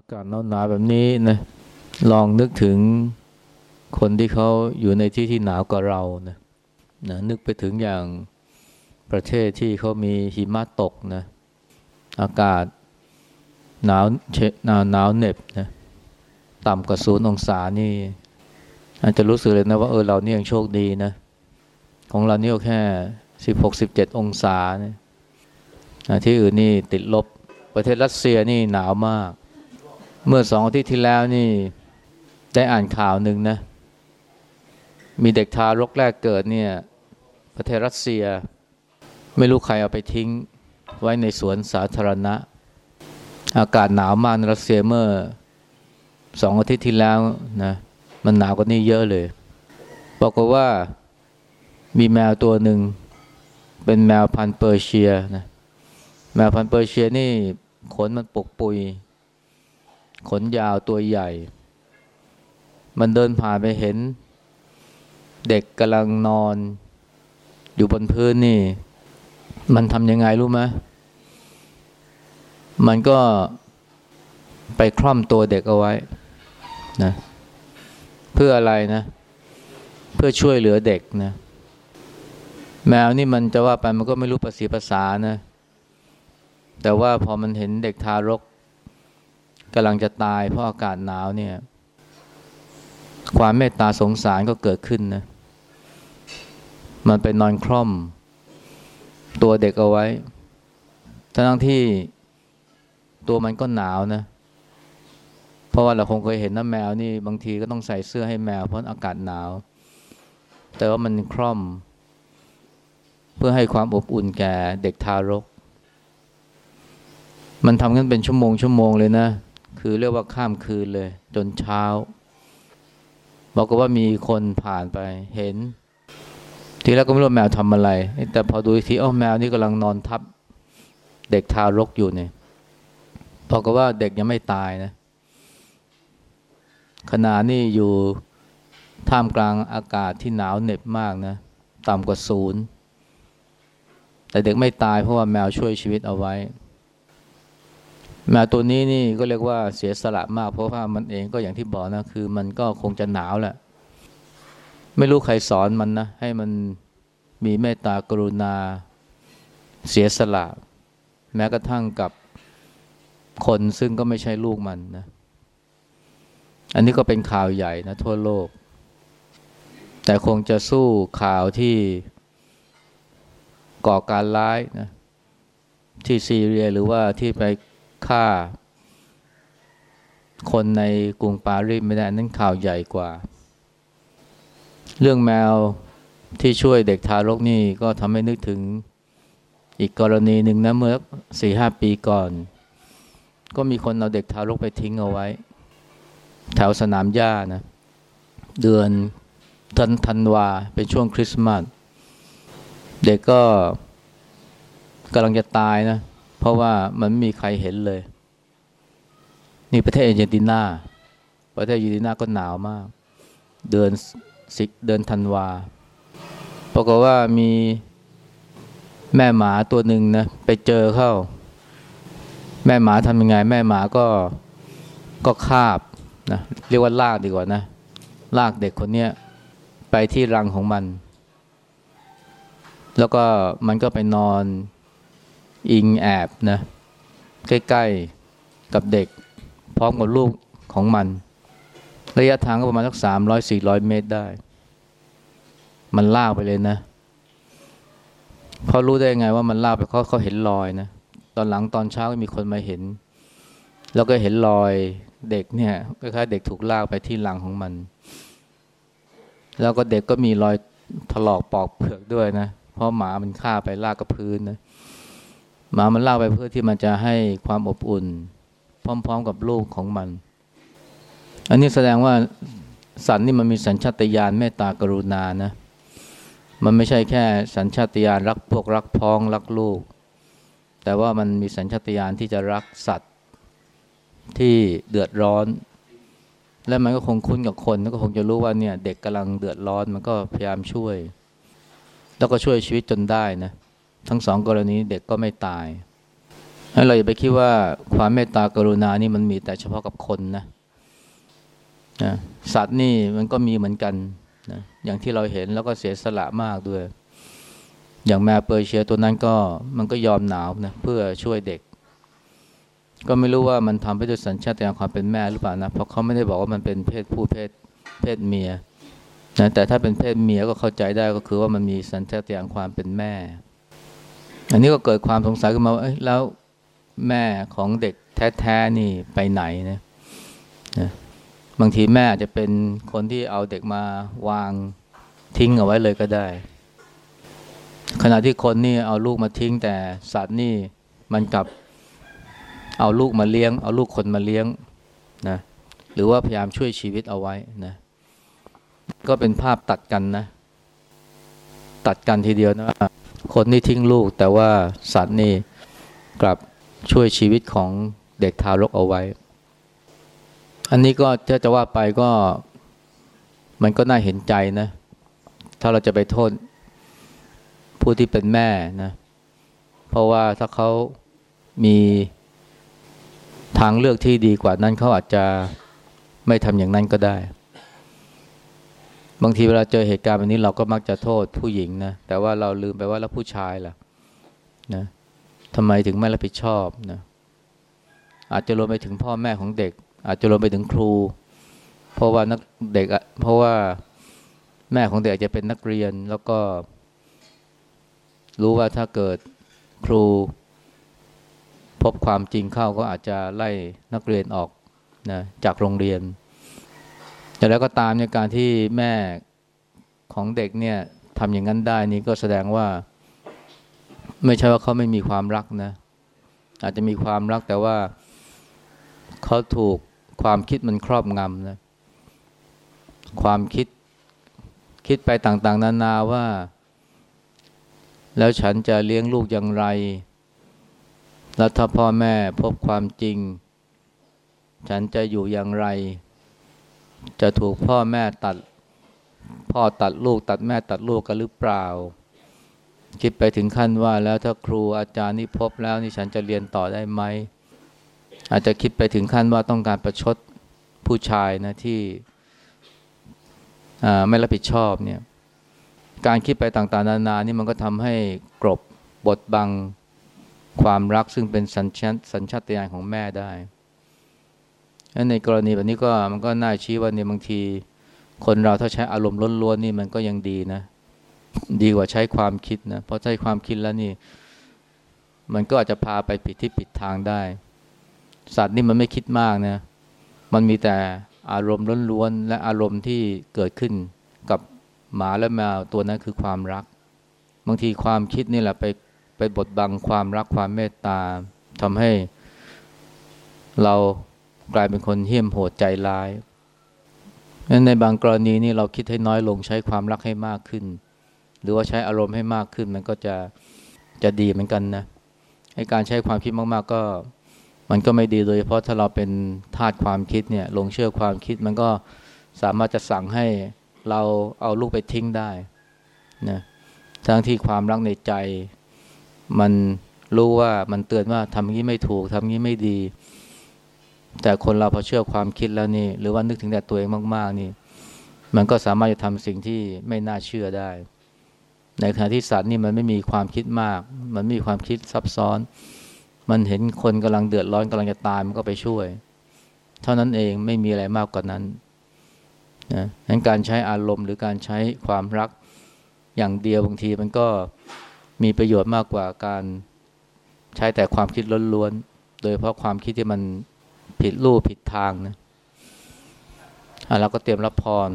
อากาศหนาวๆแบบนี้นะลองนึกถึงคนที่เขาอยู่ในที่ที่หนาวกว่าเรานะนะนึกไปถึงอย่างประเทศที่เขามีหิมะตกนะอากาศหนาวเหนาวหนาวเหน็บนะต่ำกว่าศูนย์องศานี่ อาจจะรู้สึกเลยนะว่าเออเรานี่ยังโชคดีนะ ของเรานี่ก็แค่สิบหกสิบเจ็ดองศานี่ที่อื่นนี่ติดลบประเทศรัสเซียนี่หนาวมาก เมื่อสองอาทิตย์ที่แล้วนี่ได้อ่านข่าวหนึ่งนะ มีเด็กทารกแรกเกิดเนี่ย ประเทศรัสเซีย ไม่รู้ใครเอาไปทิ้งไว้ในสวนสาธารณะ อากาศหนาวมากในรัสเซียเมื่อสองอาทิตย์ที่แล้วนะมันหนาวกว่านี้เยอะเลยบอกว่ามีแมวตัวหนึ่ง เป็นแมวพันธุ์เปอร์เซียนะแมวพันธุ์เปอร์เซียนี่ขนมันปกปุย ขนยาวตัวใหญ่ มันเดินผ่านไปเห็น เด็กกำลังนอน อยู่บนพื้นนี่ มันทำยังไงรู้ไหมมันก็ไปคล่อมตัวเด็กเอาไว้นะเพื่ออะไรนะ เพื่อช่วยเหลือเด็กนะแมวนี่มันจะว่าไปมันก็ไม่รู้ภาษีภาษานะ แต่ว่าพอมันเห็นเด็กทารก กำลังจะตายเพราะอากาศหนาวเนี่ย ความเมตตาสงสารก็เกิดขึ้นนะ มันไปนอนคล่อม ตัวเด็กเอาไว้ ทั้งที่ตัวมันก็หนาวนะ เพราะว่าเราคงเคยเห็นนะแมวนี่ บางทีก็ต้องใส่เสื้อให้แมวเพราะอากาศหนาว แต่ว่ามันคล่อม เพื่อให้ความอบอุ่นแก่เด็กทารกมันทำกันเป็นชั่วโมงชั่วโมงเลยนะ คือเรียกว่าข้ามคืนเลย จนเช้า บอกว่ามีคนผ่านไปเห็น ทีแรกก็ไม่รู้แมวทำอะไร แต่พอดูทีอ้อแมวนี่กำลังนอนทับ เด็กทารกอยู่เนี่ยบอกว่าเด็กยังไม่ตายนะขณะนี้อยู่ท่ามกลางอากาศที่หนาวเหน็บมากนะ ต่ำกว่าศูนย์แต่เด็กไม่ตายเพราะว่าแมวช่วยชีวิตเอาไว้ แมวตัวนี้นี่ก็เรียกว่าเสียสละมาก เพราะว่ามันเองก็อย่างที่บอกนะคือ มันก็คงจะหนาวแหละไม่รู้ใครสอนมันนะให้มันมีเมตตากรุณาเสียสละ แม้กระทั่งกับคนซึ่งก็ไม่ใช่ลูกมันนะ อันนี้ก็เป็นข่าวใหญ่นะทั่วโลก แต่คงจะสู้ข่าวที่ก่อการร้ายนะที่ซีเรียหรือว่าที่ไป ฆ่า คนในกรุงปารีสไม่ได้นั่นข่าวใหญ่กว่า เรื่องแมวที่ช่วยเด็กทารกนี่ก็ทำให้นึกถึงอีกกรณีหนึ่งนะเมื่อสี่ห้าปีก่อน ก็มีคนเอาเด็กทารกไปทิ้งเอาไว้ แถวสนามหญ้านะ เดือนธันธันวาเป็นช่วงคริสต์มาสเด็กก็กำลังจะตายนะ เพราะว่ามันไม่มีใครเห็นเลย นี่ประเทศอเจนตินา ประเทศอาร์เจนตินาก็หนาวมาก เดือนสิเดือนธันวาปรากฏว่ามีแม่หมาตัวหนึ่งนะไปเจอเข้า แม่หมาทำยังไง แม่หมาก็ก็คาบนะเรียกว่าลากดีกว่านะ ลากเด็กคนเนี้ยไปที่รังของมัน แล้วก็มันก็ไปนอน อิงแอบนะใกล้ๆกับเด็ก พร้อมกับลูกของมัน ระยะทางก็ประมาณสักสามร้อยสี่ร้อยเมตรได้ มันลาไปเลยนะเขารู้ได้ไงว่ามันลาไปเขาเขาเห็นรอยนะตอนหลังตอนเช้าก็มีคนมาเห็น แล้วก็เห็นรอยเด็กเนี่ยคล้ายๆเด็กถูกลากไปที่หลังของมัน แล้วก็เด็กก็มีรอยถลอกปอกเปลือกด้วยนะ เพราะหมามันฆ่าไปลากกับพื้นนะ หมามันเล่าไปเพื่อที่มันจะให้ความอบอุ่น พร้อม ๆ กับลูกของมัน อันนี้แสดงว่าสัตว์นี่มันมีสัญชาตญาณเมตตากรุณานะ มันไม่ใช่แค่สัญชาตญาณรักพวกรักพ้องรักลูก แต่ว่ามันมีสัญชาตญาณที่จะรักสัตว์ที่เดือดร้อน และมันก็คงคุ้นกับคนแล้วก็คงจะรู้ว่าเนี่ยเด็กกำลังเดือดร้อนมันก็พยายามช่วย แล้วก็ช่วยชีวิตจนได้นะ ทั้งสองกรณีเด็กก็ไม่ตาย ให้เราอย่าไปคิดว่าความเมตตากรุณานี่มันมีแต่เฉพาะกับคนนะนะสัตว์นี่มันก็มีเหมือนกันนะอย่างที่เราเห็นแล้วก็เสียสละมากด้วย อย่างแมวเปอร์เชียตัวนั้นก็มันก็ยอมหนาวนะเพื่อช่วยเด็ก ก็ไม่รู้ว่ามันทำไปด้วยสัญชาตญาณความเป็นแม่หรือเปล่านะเพราะเขาไม่ได้บอกว่ามันเป็นเพศผู้เพศเพศเมียนะแต่ถ้าเป็นเพศเมียก็เข้าใจได้ก็คือว่ามันมีสัญชาตญาณความเป็นแม่ อันนี้ก็เกิดความสงสัยขึ้นมาว่าแล้วแม่ของเด็กแท้ๆนี่ไปไหนนะนะบางทีแม่อาจจะเป็นคนที่เอาเด็กมาวางทิ้งเอาไว้เลยก็ได้ ขณะที่คนนี่เอาลูกมาทิ้งแต่สัตว์นี่มันกลับเอาลูกมาเลี้ยง เอาลูกคนมาเลี้ยงนะหรือว่าพยายามช่วยชีวิตเอาไว้นะก็เป็นภาพตัดกันนะ ตัดกันทีเดียวนะ คนนี่ทิ้งลูก แต่ว่าสัตว์นี่กลับช่วยชีวิตของเด็กทารกเอาไว้ อันนี้ก็ถ้าจะว่าไปก็มันก็น่าเห็นใจนะ ถ้าเราจะไปโทษผู้ที่เป็นแม่นะ เพราะว่าถ้าเขามีทางเลือกที่ดีกว่านั้นเขาอาจจะไม่ทำอย่างนั้นก็ได้ บางทีเวลาเจอเหตุการณ์แบบนี้เราก็มักจะโทษผู้หญิงนะแต่ว่าเราลืมไปว่าแล้วผู้ชายล่ะนะทำไมถึงไม่รับผิดชอบนะอาจจะรวมไปถึงพ่อแม่ของเด็ก อาจจะรวมไปถึงครู เพราะว่านักเด็กเพราะว่าแม่ของเด็กจะเป็นนักเรียนแล้วก็ รู้ว่าถ้าเกิดครู พบความจริงเข้าก็อาจจะไล่นักเรียนออกนะจากโรงเรียน แต่แล้วก็ตามในการที่แม่ของเด็กเนี่ยทำอย่างนั้นได้นี่ก็แสดงว่า ไม่ใช่ว่าเขาไม่มีความรักนะ อาจจะมีความรักแต่ว่าเขาถูกความคิดมันครอบงำนะความคิดคิดไปต่างๆ นานาว่า แล้วฉันจะเลี้ยงลูกอย่างไร แล้วถ้าพ่อแม่พบความจริง ฉันจะอยู่อย่างไร จะถูกพ่อแม่ตัด พ่อตัดลูก ตัดแม่ตัดลูกกันหรือเปล่า คิดไปถึงขั้นว่าแล้วถ้าครูอาจารย์นี่พบแล้วนี่ฉันจะเรียนต่อได้ไหม อาจจะคิดไปถึงขั้นว่าต้องการประชดผู้ชายนะที่ไม่รับผิดชอบเนี่ยการคิดไปต่างๆ นานานี่มันก็ทำให้กรบบทบังความรักซึ่งเป็นสัญชาตสัญชาตญาณของแม่ได้ ในกรณีแบบนี้ก็มันก็น่าชี้ว่าในบางที คนเราถ้าใช้อารมณ์ล้วนๆนี่มันก็ยังดีนะ ดีกว่าใช้ความคิดนะเพราะใช้ความคิดแล้วนี่ มันก็อาจจะพาไปผิดที่ผิดทางได้ สัตว์นี่มันไม่คิดมากนะ มันมีแต่อารมณ์ล้วนๆและอารมณ์ที่เกิดขึ้นกับหมาและแมวตัวนั้นคือความรัก บางทีความคิดนี่แหละไปไปบดบังความรักความเมตตาทำให้เรา กลายเป็นคนเหี้ยมโหดใจร้ายนั้นในบางกรณีนี่เราคิดให้น้อยลงใช้ความรักให้มากขึ้น หรือว่าใช้อารมณ์ให้มากขึ้น มันก็จะจะดีเหมือนกันนะให้การใช้ความคิดมากๆก็ มันก็ไม่ดีโดยเฉพาะถ้าเราเป็นทาสความคิดเนี่ยลงเชื่อความคิดมันก็สามารถจะสั่งให้เราเอาลูกไปทิ้งได้นะทั้งที่ความรักในใจ มันรู้ว่ามันเตือนว่าทำงี้ไม่ถูกทำงี้ไม่ดี แต่คนเราพอเชื่อความคิดแล้วนี่ หรือว่านึกถึงแต่ตัวเองมาก ๆ นี่ มันก็สามารถจะทำสิ่งที่ไม่น่าเชื่อได้ ในขณะที่สัตว์นี่มันไม่มีความคิดมาก มันไม่มีความคิดซับซ้อน มันเห็นคนกำลังเดือดร้อนกำลังจะตายมันก็ไปช่วย เท่านั้นเองไม่มีอะไรมากกว่านั้นนะงั้นการใช้อารมณ์หรือการใช้ความรักอย่างเดียวบางทีมันก็มีประโยชน์มากกว่าการใช้แต่ความคิดล้วนๆ โดยเพราะความคิดที่มัน ผิดรูปผิดทางนะอะเราก็เตรียมรับพร